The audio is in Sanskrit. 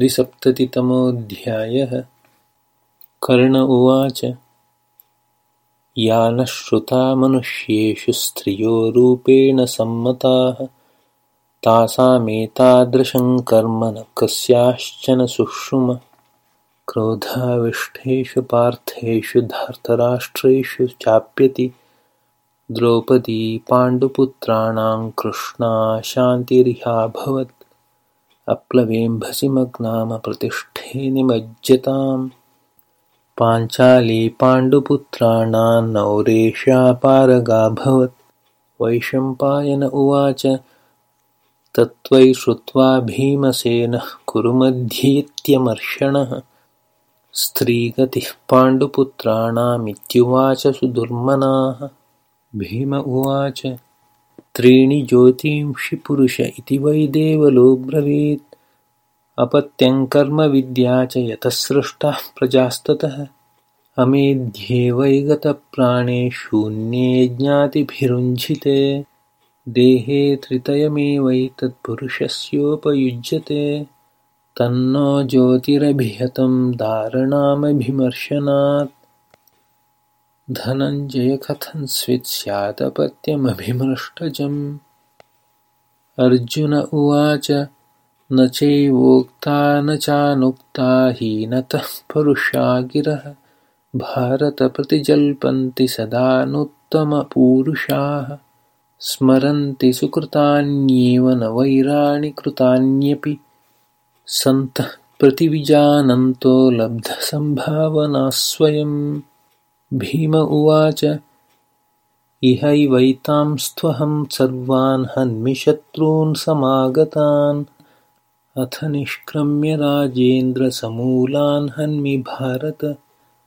द्विसप्ततितमोऽध्यायः। कर्ण उवाच या न श्रुता मनुष्येषु स्त्रियो रूपेण सम्मताः तासामेतादृशं कर्म न कस्याश्चन सुश्रुम क्रोधाविष्ठेषु पार्थेषु धार्तराष्ट्रेषु चाप्यति द्रौपदी पाण्डुपुत्राणां कृष्णा शान्तिरिहाभवत् अप्लवेम्भसि मग्नामप्रतिष्ठे निमज्जताम् पाञ्चाली पाण्डुपुत्राणां नौरेशापारगाभवत् वैशम्पायन उवाच तत्त्वयि श्रुत्वा भीमसेनः कुरुमध्येत्यमर्षणः स्त्रीगतिः पाण्डुपुत्राणामित्युवाच सुदुर्मनाः। भीम उवाच त्रीणि ज्योतींषि पुरुष इति वै देवलोब्रवीत् अपत्यङ्कर्मविद्या च यतस्रष्टाः प्रजास्ततः। अमेध्ये वै गतप्राणे शून्ये ज्ञातिभिरुञ्झिते। देहे त्रितयमेवैतत्पुरुषस्योपयुज्यते। तन्नो ज्योतिरभिहतं दारणामभिमर्शनात्। धनञ्जय कथं स्यादपत्यमभिमृष्टजम्। अर्जुन उवाच न चैवोक्ता न चानुक्ता हीनतः परुषा गिरः। भारतप्रतिजल्पन्ति सदा नूत्तमपूरुषाः स्मरन्ति सुकृतान्येव न वैराणि कृतान्यपि। सन्तः प्रतिविजानन्तो लब्धसम्भावनास्स्वयम् भीम उवाच इहैवैतांस्त्वहं सर्वान् हन्मि शत्रून् समागतान् अथ निष्क्रम्य राजेन्द्रसमूलान् हन्मि भारत